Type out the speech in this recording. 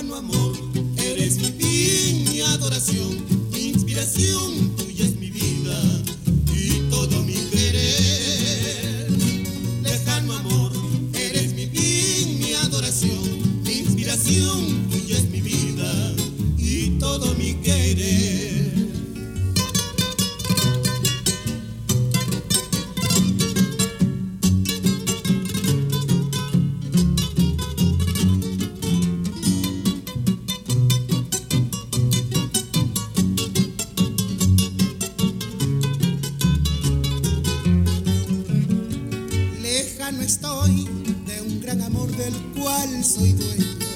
verano amor, eres mi fin, mi adoración, mi inspiración, tuya es mi vida y todo mi querer. Lejano amor, eres mi fin, mi adoración, mi inspiración, tuya es mi vida y todo mi querer. no estoy de un gran amor del cual soy dueño.